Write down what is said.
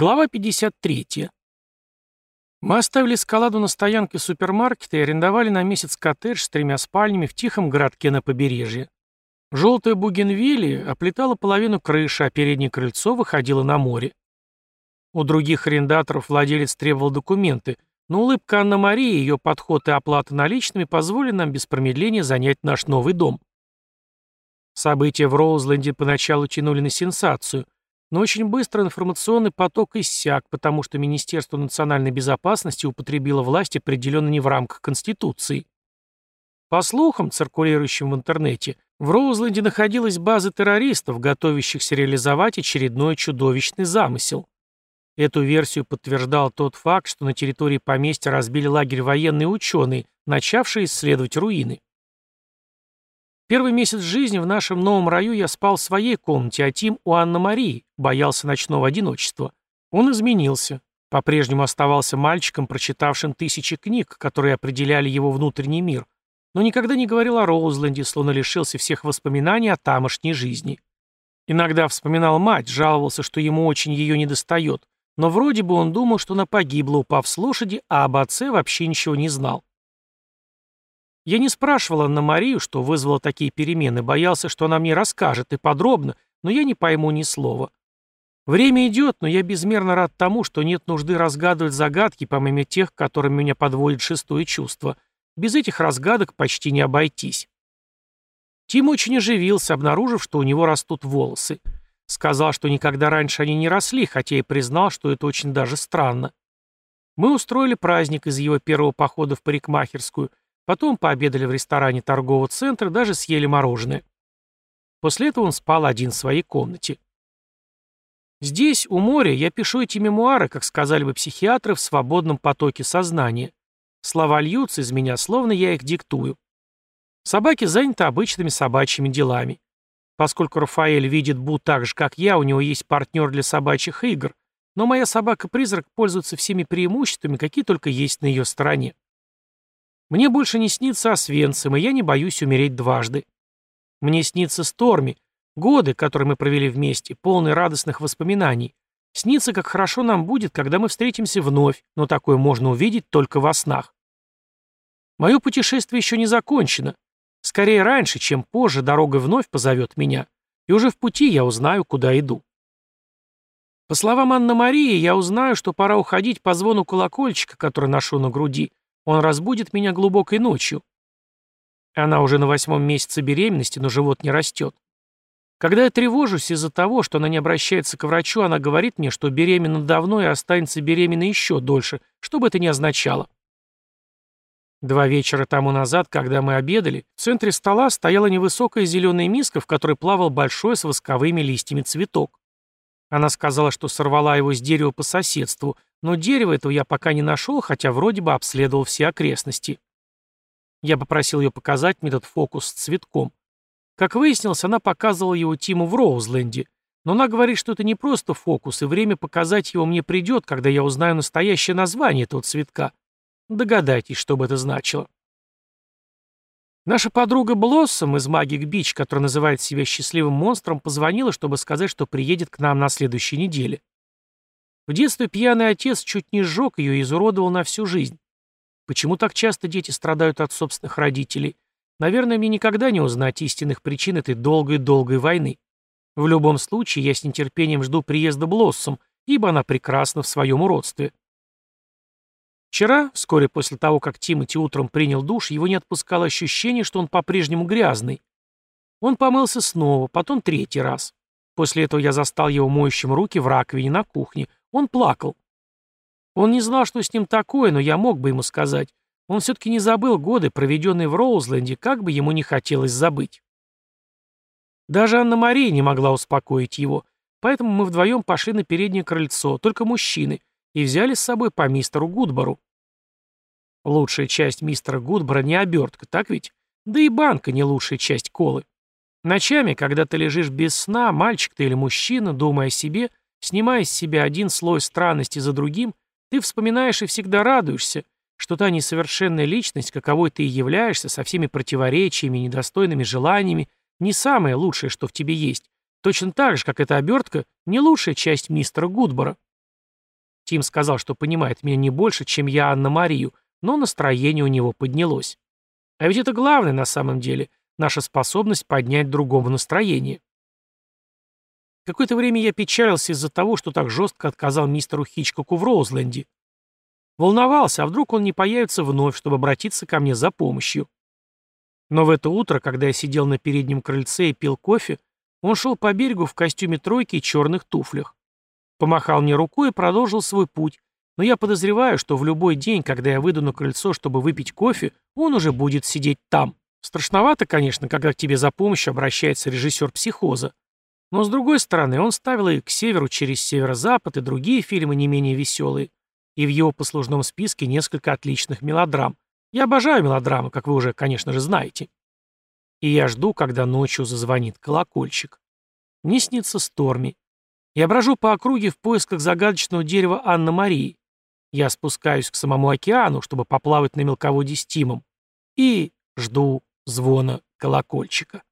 Глава 53. Мы оставили скаладу на стоянке супермаркета и арендовали на месяц коттедж с тремя спальнями в тихом городке на побережье. Желтая бугенвилия оплетала половину крыши, а переднее крыльцо выходило на море. У других арендаторов владелец требовал документы, но улыбка Анна-Марии ее подход и оплата наличными позволили нам без промедления занять наш новый дом. События в Роузленде поначалу тянули на сенсацию – но очень быстро информационный поток иссяк, потому что Министерство национальной безопасности употребило власть определенно не в рамках Конституции. По слухам, циркулирующим в интернете, в Роузленде находилась база террористов, готовящихся реализовать очередной чудовищный замысел. Эту версию подтверждал тот факт, что на территории поместья разбили лагерь военные ученые, начавшие исследовать руины. Первый месяц жизни в нашем новом раю я спал в своей комнате, а Тим у Анны-Марии, боялся ночного одиночества. Он изменился. По-прежнему оставался мальчиком, прочитавшим тысячи книг, которые определяли его внутренний мир, но никогда не говорил о Роузленде, словно лишился всех воспоминаний о тамошней жизни. Иногда вспоминал мать, жаловался, что ему очень ее недостает, но вроде бы он думал, что она погибла, упав с лошади, а об отце вообще ничего не знал. Я не спрашивал Анна-Марию, что вызвало такие перемены, боялся, что она мне расскажет, и подробно, но я не пойму ни слова. Время идет, но я безмерно рад тому, что нет нужды разгадывать загадки, помимо тех, которыми меня подводит шестое чувство. Без этих разгадок почти не обойтись. Тим очень оживился, обнаружив, что у него растут волосы. Сказал, что никогда раньше они не росли, хотя и признал, что это очень даже странно. Мы устроили праздник из его первого похода в парикмахерскую, Потом пообедали в ресторане торгового центра, даже съели мороженое. После этого он спал один в своей комнате. Здесь, у моря, я пишу эти мемуары, как сказали бы психиатры, в свободном потоке сознания. Слова льются из меня, словно я их диктую. Собаки заняты обычными собачьими делами. Поскольку Рафаэль видит Бу так же, как я, у него есть партнер для собачьих игр, но моя собака-призрак пользуется всеми преимуществами, какие только есть на ее стороне. Мне больше не снится Освенцим, и я не боюсь умереть дважды. Мне снится Сторми, годы, которые мы провели вместе, полные радостных воспоминаний. Снится, как хорошо нам будет, когда мы встретимся вновь, но такое можно увидеть только во снах. Мое путешествие еще не закончено. Скорее раньше, чем позже, дорога вновь позовет меня, и уже в пути я узнаю, куда иду. По словам Анны-Марии, я узнаю, что пора уходить по звону колокольчика, который ношу на груди, он разбудит меня глубокой ночью. Она уже на восьмом месяце беременности, но живот не растет. Когда я тревожусь из-за того, что она не обращается к врачу, она говорит мне, что беременна давно и останется беременной еще дольше, что бы это ни означало. Два вечера тому назад, когда мы обедали, в центре стола стояла невысокая зеленая миска, в которой плавал большой с восковыми листьями цветок. Она сказала, что сорвала его с дерева по соседству, но дерева этого я пока не нашел, хотя вроде бы обследовал все окрестности. Я попросил ее показать мне этот фокус с цветком. Как выяснилось, она показывала его Тиму в Роузленде, но она говорит, что это не просто фокус, и время показать его мне придет, когда я узнаю настоящее название этого цветка. Догадайтесь, что бы это значило. Наша подруга Блоссом из Магик Бич, которая называет себя счастливым монстром, позвонила, чтобы сказать, что приедет к нам на следующей неделе. В детстве пьяный отец чуть не сжег ее и изуродовал на всю жизнь. Почему так часто дети страдают от собственных родителей? Наверное, мне никогда не узнать истинных причин этой долгой-долгой войны. В любом случае, я с нетерпением жду приезда Блоссом, ибо она прекрасна в своем уродстве. Вчера, вскоре после того, как Тимоти утром принял душ, его не отпускало ощущение, что он по-прежнему грязный. Он помылся снова, потом третий раз. После этого я застал его моющим руки в раковине на кухне. Он плакал. Он не знал, что с ним такое, но я мог бы ему сказать. Он все-таки не забыл годы, проведенные в Роузленде, как бы ему не хотелось забыть. Даже Анна-Мария не могла успокоить его, поэтому мы вдвоем пошли на переднее крыльцо, только мужчины, и взяли с собой по мистеру Гудбору. Лучшая часть мистера Гудбора не обертка, так ведь? Да и банка не лучшая часть колы. Ночами, когда ты лежишь без сна, мальчик ты или мужчина, думая о себе, Снимая с себя один слой странности за другим, ты вспоминаешь и всегда радуешься, что та несовершенная личность, каковой ты и являешься, со всеми противоречиями, недостойными желаниями, не самое лучшее, что в тебе есть. Точно так же, как эта обертка, не лучшая часть мистера Гудбора. Тим сказал, что понимает меня не больше, чем я Анна-Марию, но настроение у него поднялось. А ведь это главное на самом деле, наша способность поднять другому настроение. Какое-то время я печалился из-за того, что так жестко отказал мистеру Хичкоку в Роузленде. Волновался, а вдруг он не появится вновь, чтобы обратиться ко мне за помощью. Но в это утро, когда я сидел на переднем крыльце и пил кофе, он шел по берегу в костюме тройки и черных туфлях. Помахал мне рукой и продолжил свой путь, но я подозреваю, что в любой день, когда я выйду на крыльцо, чтобы выпить кофе, он уже будет сидеть там. Страшновато, конечно, когда к тебе за помощью обращается режиссер «Психоза». Но, с другой стороны, он ставил и «К северу через северо-запад» и другие фильмы не менее веселые. И в его послужном списке несколько отличных мелодрам. Я обожаю мелодрамы, как вы уже, конечно же, знаете. И я жду, когда ночью зазвонит колокольчик. Мне снится Сторми. Я брожу по округе в поисках загадочного дерева Анна-Марии. Я спускаюсь к самому океану, чтобы поплавать на мелководье с Тимом. И жду звона колокольчика.